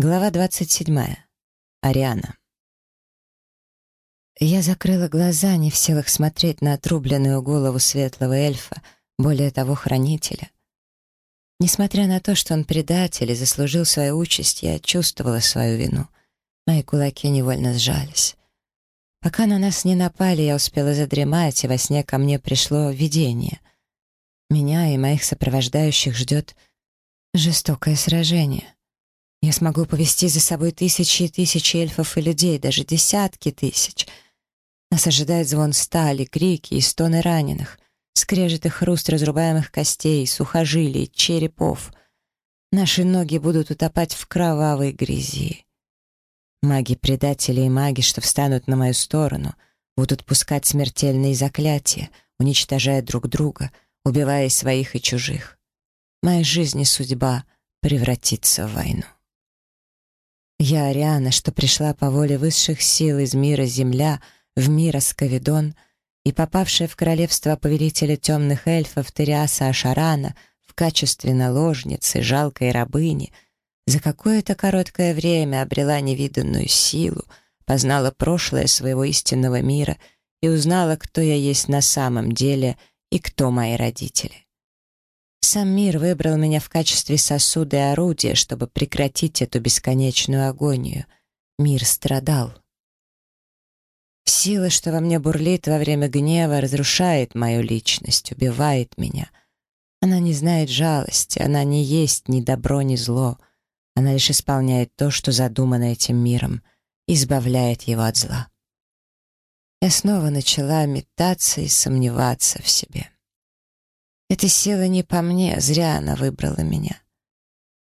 Глава 27. Ариана. Я закрыла глаза, не в силах смотреть на отрубленную голову светлого эльфа, более того, хранителя. Несмотря на то, что он предатель и заслужил свою участь, я чувствовала свою вину. Мои кулаки невольно сжались. Пока на нас не напали, я успела задремать, и во сне ко мне пришло видение. Меня и моих сопровождающих ждет жестокое сражение. Я смогу повести за собой тысячи и тысячи эльфов и людей, даже десятки тысяч. Нас ожидает звон стали, крики и стоны раненых, скрежет и хруст разрубаемых костей, сухожилий, черепов. Наши ноги будут утопать в кровавой грязи. Маги-предатели и маги, что встанут на мою сторону, будут пускать смертельные заклятия, уничтожая друг друга, убивая своих и чужих. Моя жизнь и судьба превратится в войну. Я Ариана, что пришла по воле высших сил из мира Земля в мир Асковидон и попавшая в королевство повелителя темных эльфов Териаса Ашарана в качестве наложницы, жалкой рабыни, за какое-то короткое время обрела невиданную силу, познала прошлое своего истинного мира и узнала, кто я есть на самом деле и кто мои родители сам мир выбрал меня в качестве сосуда и орудия, чтобы прекратить эту бесконечную агонию. Мир страдал. Сила, что во мне бурлит во время гнева, разрушает мою личность, убивает меня. Она не знает жалости, она не есть ни добро, ни зло. Она лишь исполняет то, что задумано этим миром, избавляет его от зла. Я снова начала метаться и сомневаться в себе. Эта сила не по мне, зря она выбрала меня.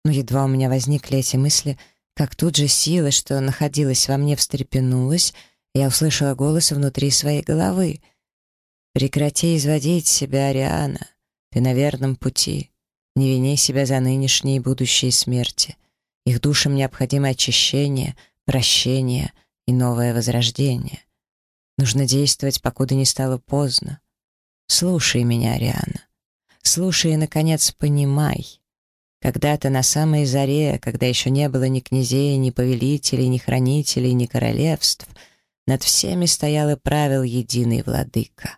Но едва у меня возникли эти мысли, как тут же сила, что находилась во мне, встрепенулась, и я услышала голос внутри своей головы. «Прекрати изводить себя, Ариана. Ты на верном пути. Не вини себя за нынешние и будущие смерти. Их душам необходимо очищение, прощение и новое возрождение. Нужно действовать, покуда не стало поздно. Слушай меня, Ариана. Слушай, и наконец, понимай. Когда-то на самой заре, когда еще не было ни князей, ни повелителей, ни хранителей, ни королевств, над всеми стоял и правил единый владыка.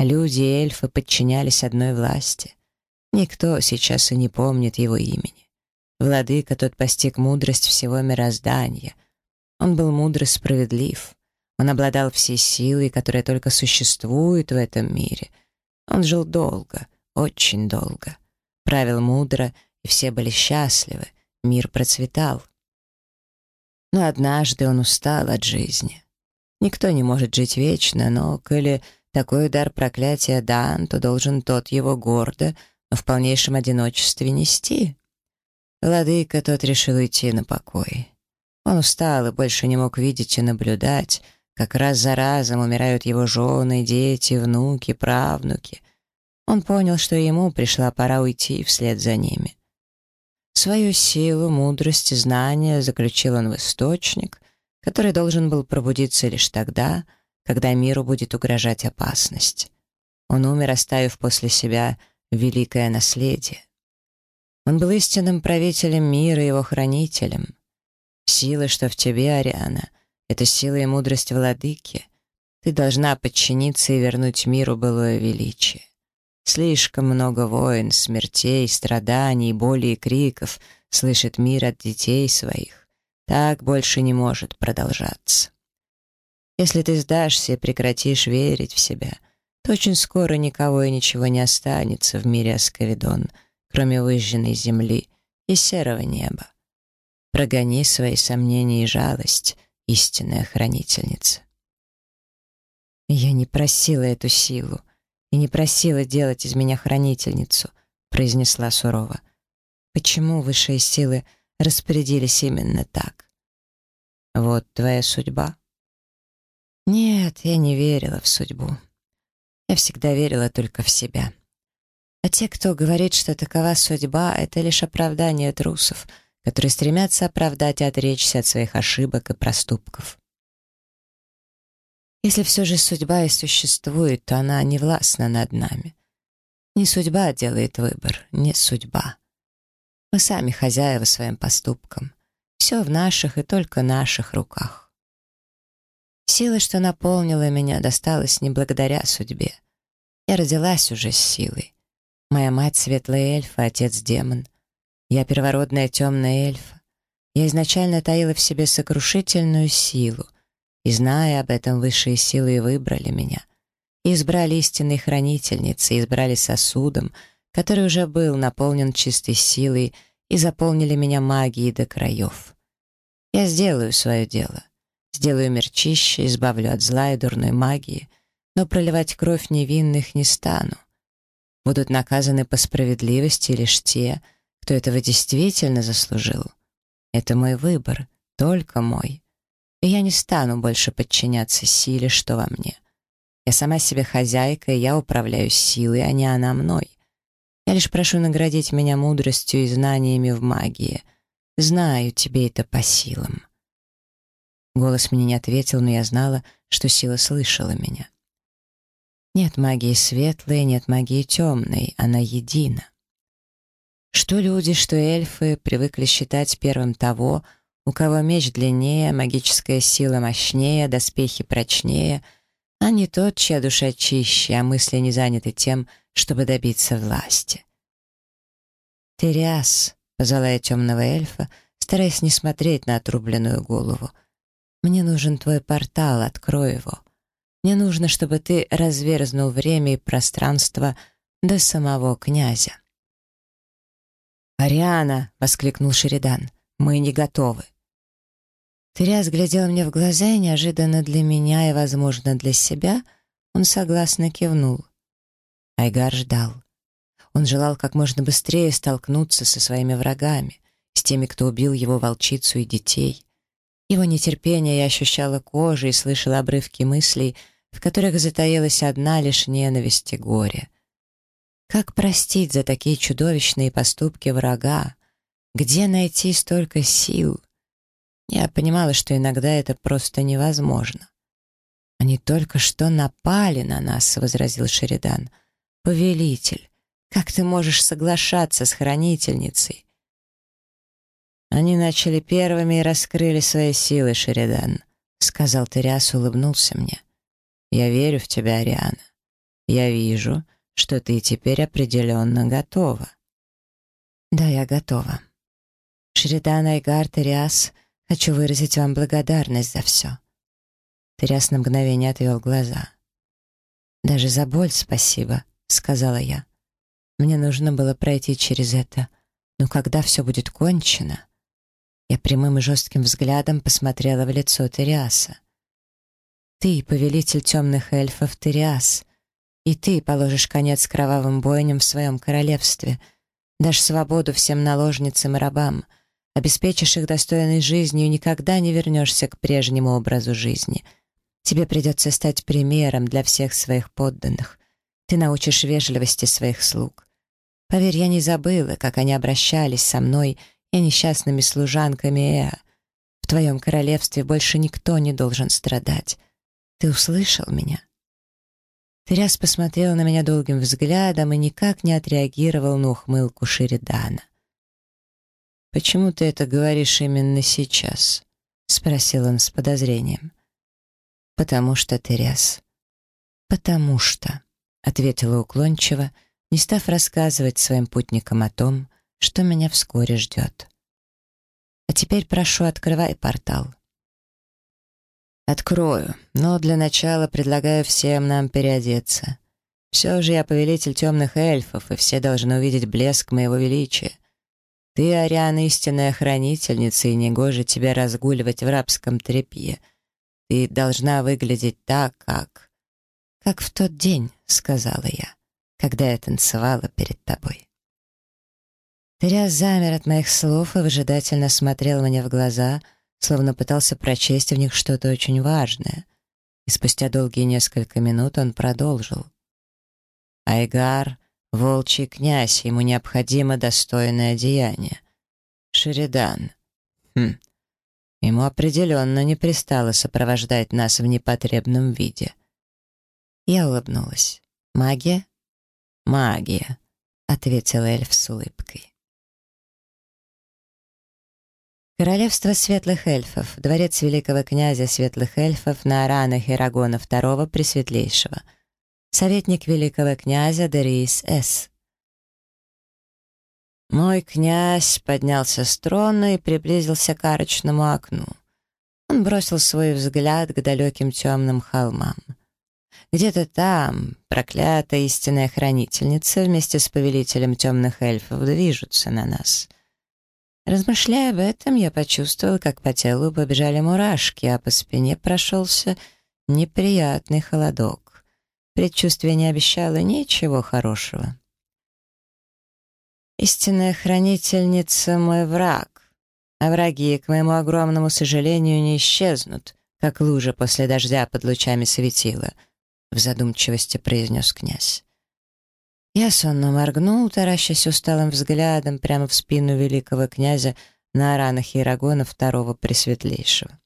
Люди и эльфы подчинялись одной власти. Никто сейчас и не помнит его имени. Владыка тот постиг мудрость всего мироздания. Он был мудр и справедлив. Он обладал всей силой, которая только существует в этом мире. Он жил долго — очень долго. Правил мудро, и все были счастливы, мир процветал. Но однажды он устал от жизни. Никто не может жить вечно, но, коли такой удар проклятия дан, то должен тот его гордо, но в полнейшем одиночестве нести. Владыка тот решил уйти на покой. Он устал и больше не мог видеть и наблюдать, как раз за разом умирают его жены, дети, внуки, правнуки — он понял, что ему пришла пора уйти вслед за ними. Свою силу, мудрость и знания заключил он в источник, который должен был пробудиться лишь тогда, когда миру будет угрожать опасность. Он умер, оставив после себя великое наследие. Он был истинным правителем мира и его хранителем. Сила, что в тебе, Ариана, это сила и мудрость владыки. Ты должна подчиниться и вернуть миру былое величие. Слишком много войн, смертей, страданий, боли и криков слышит мир от детей своих. Так больше не может продолжаться. Если ты сдашься и прекратишь верить в себя, то очень скоро никого и ничего не останется в мире Асковидон, кроме выжженной земли и серого неба. Прогони свои сомнения и жалость, истинная хранительница. Я не просила эту силу, и не просила делать из меня хранительницу», — произнесла сурово. «Почему высшие силы распорядились именно так?» «Вот твоя судьба». Нет, я не верила в судьбу. Я всегда верила только в себя. А те, кто говорит, что такова судьба, это лишь оправдание трусов, которые стремятся оправдать и отречься от своих ошибок и проступков. Если все же судьба и существует, то она не властна над нами. Не судьба делает выбор, не судьба. Мы сами хозяева своим поступкам. Все в наших и только наших руках. Сила, что наполнила меня, досталась не благодаря судьбе. Я родилась уже с силой. Моя мать — светлая эльфа, отец — демон. Я первородная темная эльфа. Я изначально таила в себе сокрушительную силу — и, зная об этом, высшие силы выбрали меня. Избрали истинной хранительницы, избрали сосудом, который уже был наполнен чистой силой, и заполнили меня магией до краев. Я сделаю свое дело. Сделаю мир чище, избавлю от зла и дурной магии, но проливать кровь невинных не стану. Будут наказаны по справедливости лишь те, кто этого действительно заслужил. Это мой выбор, только мой и я не стану больше подчиняться силе, что во мне. Я сама себе хозяйка, и я управляю силой, а не она мной. Я лишь прошу наградить меня мудростью и знаниями в магии. Знаю, тебе это по силам». Голос мне не ответил, но я знала, что сила слышала меня. Нет магии светлой, нет магии темной, она едина. Что люди, что эльфы привыкли считать первым того, у кого меч длиннее, магическая сила мощнее, доспехи прочнее, а не тот, чья душа чище, а мысли не заняты тем, чтобы добиться власти. «Териас», — позвала я темного эльфа, стараясь не смотреть на отрубленную голову. «Мне нужен твой портал, открой его. Мне нужно, чтобы ты разверзнул время и пространство до самого князя». «Ариана!» — воскликнул Шеридан — мы не готовы». Тряс глядел мне в глаза, и неожиданно для меня и, возможно, для себя он согласно кивнул. Айгар ждал. Он желал как можно быстрее столкнуться со своими врагами, с теми, кто убил его волчицу и детей. Его нетерпение я ощущала кожей и слышала обрывки мыслей, в которых затаилась одна лишь ненависть и горе. Как простить за такие чудовищные поступки врага? Где найти столько сил? Я понимала, что иногда это просто невозможно. «Они только что напали на нас», — возразил Шеридан. «Повелитель, как ты можешь соглашаться с хранительницей?» «Они начали первыми и раскрыли свои силы, Шеридан», — сказал Териас, улыбнулся мне. «Я верю в тебя, Ариана. Я вижу, что ты теперь определенно готова». «Да, я готова», Шеридан Айгар тряс, хочу выразить вам благодарность за все. Тряс на мгновение отвел глаза. «Даже за боль спасибо», — сказала я. «Мне нужно было пройти через это. Но когда все будет кончено...» Я прямым и жестким взглядом посмотрела в лицо Териаса. «Ты, повелитель темных эльфов Териас, и ты положишь конец кровавым бойням в своем королевстве, дашь свободу всем наложницам и рабам, обеспечишь их достойной жизнью и никогда не вернешься к прежнему образу жизни. Тебе придется стать примером для всех своих подданных. Ты научишь вежливости своих слуг. Поверь, я не забыла, как они обращались со мной и несчастными служанками Эа. В твоем королевстве больше никто не должен страдать. Ты услышал меня?» Тряс посмотрел на меня долгим взглядом и никак не отреагировал на ухмылку Шеридана. «Почему ты это говоришь именно сейчас?» — спросил он с подозрением. «Потому что ты ряс». «Потому что», — ответила уклончиво, не став рассказывать своим путникам о том, что меня вскоре ждет. «А теперь прошу, открывай портал». «Открою, но для начала предлагаю всем нам переодеться. Все же я повелитель темных эльфов, и все должны увидеть блеск моего величия» Ты, Ариана, истинная хранительница и негоже тебя разгуливать в рабском тряпье. Ты должна выглядеть так, как... Как в тот день, — сказала я, — когда я танцевала перед тобой. Тряс замер от моих слов и выжидательно смотрел мне в глаза, словно пытался прочесть в них что-то очень важное. И спустя долгие несколько минут он продолжил. «Айгар, Волчий князь, ему необходимо достойное деяние. Шеридан. Хм. Ему определенно не пристало сопровождать нас в непотребном виде. Я улыбнулась. «Магия?» «Магия», — ответил эльф с улыбкой. Королевство светлых эльфов, дворец великого князя светлых эльфов на аранах Ирагона II Пресветлейшего — советник великого князя Дерис С. Мой князь поднялся с трона и приблизился к арочному окну. Он бросил свой взгляд к далеким темным холмам. Где-то там проклятая истинная хранительница вместе с повелителем темных эльфов движутся на нас. Размышляя об этом, я почувствовал, как по телу побежали мурашки, а по спине прошелся неприятный холодок. Предчувствие не обещало ничего хорошего. Истинная хранительница — мой враг, а враги, к моему огромному сожалению, не исчезнут, как лужа после дождя под лучами светила, — в задумчивости произнес князь. Я сонно моргнул, таращась усталым взглядом прямо в спину великого князя на ранах ирагона второго Пресветлейшего.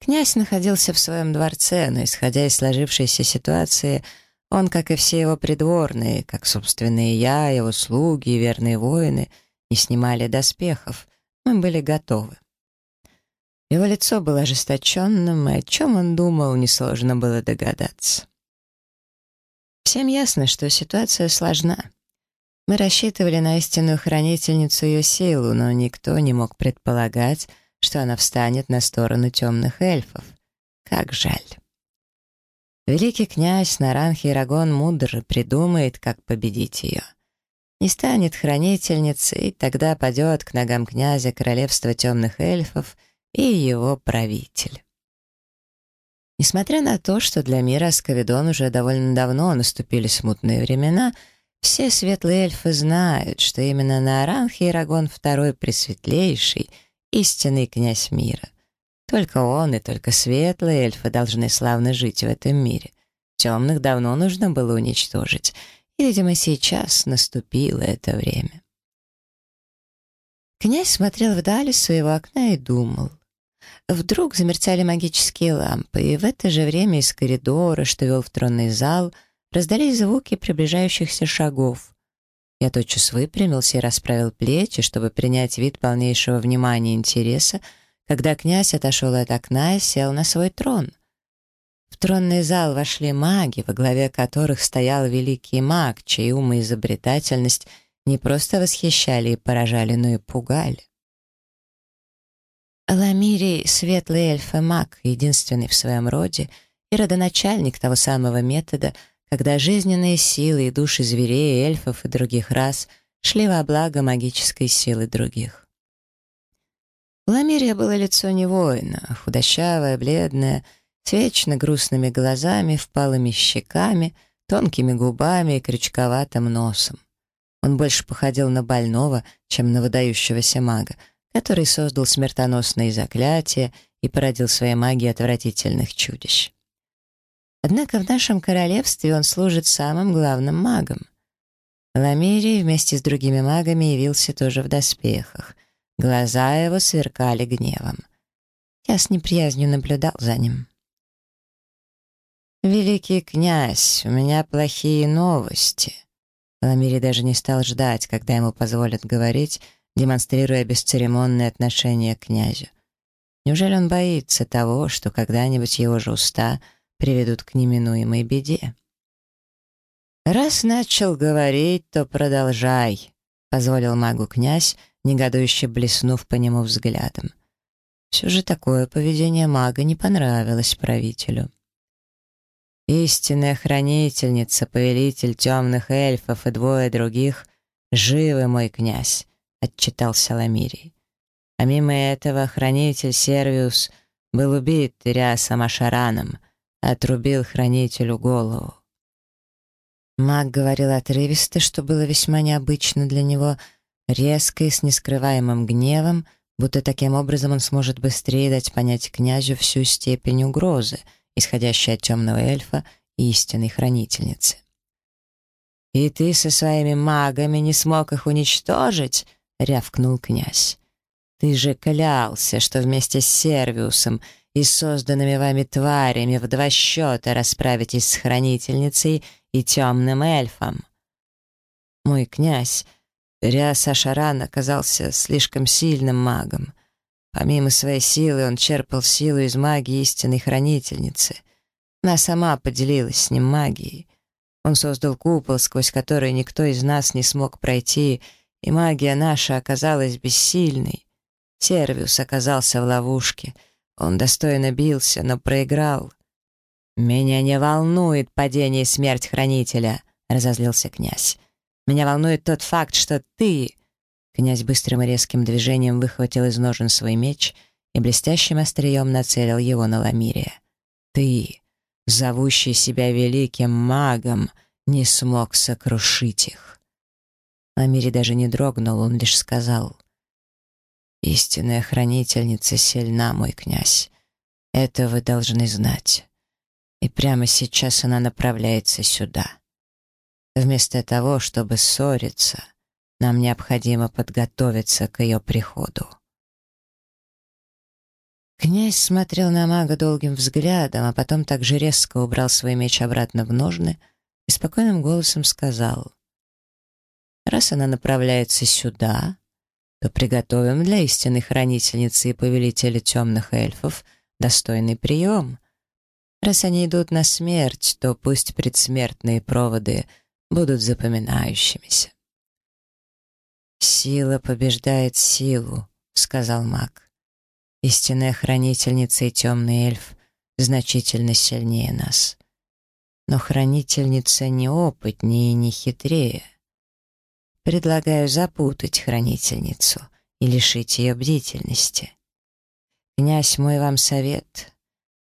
Князь находился в своем дворце, но, исходя из сложившейся ситуации, он, как и все его придворные, как собственные я, его слуги и верные воины, не снимали доспехов. Мы были готовы. Его лицо было ожесточенным, и о чем он думал, несложно было догадаться. Всем ясно, что ситуация сложна. Мы рассчитывали на истинную хранительницу ее силу, но никто не мог предполагать, что она встанет на сторону темных эльфов. Как жаль. Великий князь Наран Хирагон мудр придумает, как победить ее. Не станет хранительницей, тогда падет к ногам князя королевства темных эльфов и его правитель. Несмотря на то, что для мира Сковидон уже довольно давно наступили смутные времена, все светлые эльфы знают, что именно Наран Хирагон II Пресветлейший — истинный князь мира. Только он и только светлые эльфы должны славно жить в этом мире. Темных давно нужно было уничтожить, и, видимо, сейчас наступило это время. Князь смотрел вдаль из своего окна и думал. Вдруг замерцали магические лампы, и в это же время из коридора, что вел в тронный зал, раздались звуки приближающихся шагов. Я тотчас выпрямился и расправил плечи, чтобы принять вид полнейшего внимания и интереса, когда князь отошел от окна и сел на свой трон. В тронный зал вошли маги, во главе которых стоял великий маг, чей ум и изобретательность не просто восхищали и поражали, но и пугали. Ламири — светлый эльф и маг, единственный в своем роде, и родоначальник того самого метода — когда жизненные силы и души зверей, эльфов и других рас шли во благо магической силы других. У Ламирия было лицо не воина, а худощавое, бледное, с вечно грустными глазами, впалыми щеками, тонкими губами и крючковатым носом. Он больше походил на больного, чем на выдающегося мага, который создал смертоносные заклятия и породил своей магией отвратительных чудищ. Однако в нашем королевстве он служит самым главным магом. Ламирий вместе с другими магами явился тоже в доспехах. Глаза его сверкали гневом. Я с неприязнью наблюдал за ним. «Великий князь, у меня плохие новости». Ламири даже не стал ждать, когда ему позволят говорить, демонстрируя бесцеремонное отношение к князю. Неужели он боится того, что когда-нибудь его же уста — приведут к неминуемой беде. «Раз начал говорить, то продолжай», — позволил магу князь, негодующе блеснув по нему взглядом. Все же такое поведение мага не понравилось правителю. Истинная хранительница, повелитель темных эльфов и двое других, живы мой князь, отчитался Саламирий. А мимо этого хранитель Сервиус был убит Ириасом Ашараном — отрубил хранителю голову. Маг говорил отрывисто, что было весьма необычно для него, резко и с нескрываемым гневом, будто таким образом он сможет быстрее дать понять князю всю степень угрозы, исходящей от темного эльфа и истинной хранительницы. «И ты со своими магами не смог их уничтожить?» — рявкнул князь. Ты же клялся, что вместе с Сервиусом и созданными вами тварями в два счета расправитесь с Хранительницей и темным эльфом. Мой князь Риас Ашаран оказался слишком сильным магом. Помимо своей силы он черпал силу из магии истинной Хранительницы. Она сама поделилась с ним магией. Он создал купол, сквозь который никто из нас не смог пройти, и магия наша оказалась бессильной. Сервис оказался в ловушке. Он достойно бился, но проиграл. «Меня не волнует падение и смерть Хранителя», — разозлился князь. «Меня волнует тот факт, что ты...» Князь быстрым и резким движением выхватил из ножен свой меч и блестящим острием нацелил его на Ламирия. «Ты, зовущий себя великим магом, не смог сокрушить их». Ламири даже не дрогнул, он лишь сказал — истинная хранительница сильна, мой князь. Это вы должны знать. И прямо сейчас она направляется сюда. Вместо того, чтобы ссориться, нам необходимо подготовиться к ее приходу. Князь смотрел на мага долгим взглядом, а потом так же резко убрал свой меч обратно в ножны и спокойным голосом сказал, «Раз она направляется сюда, то приготовим для истинной хранительницы и повелителя темных эльфов достойный прием. Раз они идут на смерть, то пусть предсмертные проводы будут запоминающимися. «Сила побеждает силу», — сказал маг. «Истинная хранительница и темный эльф значительно сильнее нас. Но хранительница не опытнее и не хитрее» предлагаю запутать хранительницу и лишить ее бдительности. Князь, мой вам совет.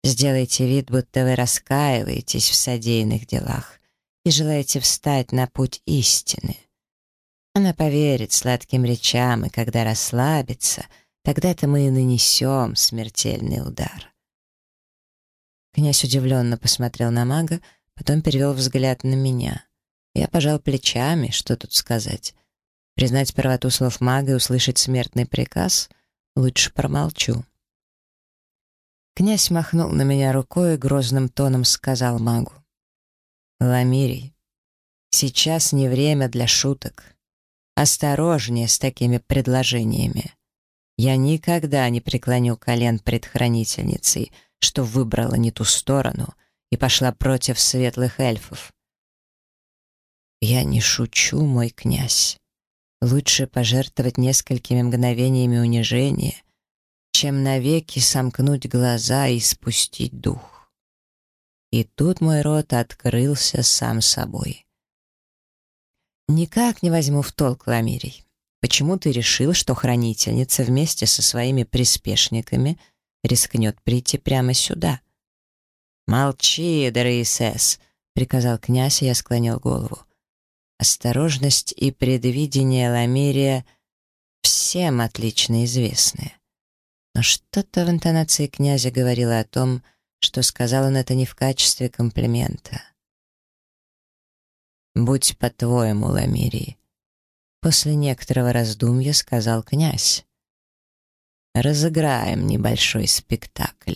Сделайте вид, будто вы раскаиваетесь в содеянных делах и желаете встать на путь истины. Она поверит сладким речам, и когда расслабится, тогда-то мы и нанесем смертельный удар. Князь удивленно посмотрел на мага, потом перевел взгляд на меня. Я пожал плечами, что тут сказать. Признать правоту слов мага и услышать смертный приказ лучше промолчу. Князь махнул на меня рукой и грозным тоном сказал магу. «Ламирий, сейчас не время для шуток. Осторожнее с такими предложениями. Я никогда не преклоню колен пред хранительницей, что выбрала не ту сторону и пошла против светлых эльфов». «Я не шучу, мой князь», Лучше пожертвовать несколькими мгновениями унижения, чем навеки сомкнуть глаза и спустить дух. И тут мой рот открылся сам собой. Никак не возьму в толк, Ламирий. Почему ты решил, что хранительница вместе со своими приспешниками рискнет прийти прямо сюда? «Молчи, Дорисес!» — приказал князь, и я склонил голову осторожность и предвидение Ламирия всем отлично известны. Но что-то в интонации князя говорило о том, что сказал он это не в качестве комплимента. «Будь по-твоему, Ламирий», — после некоторого раздумья сказал князь. «Разыграем небольшой спектакль».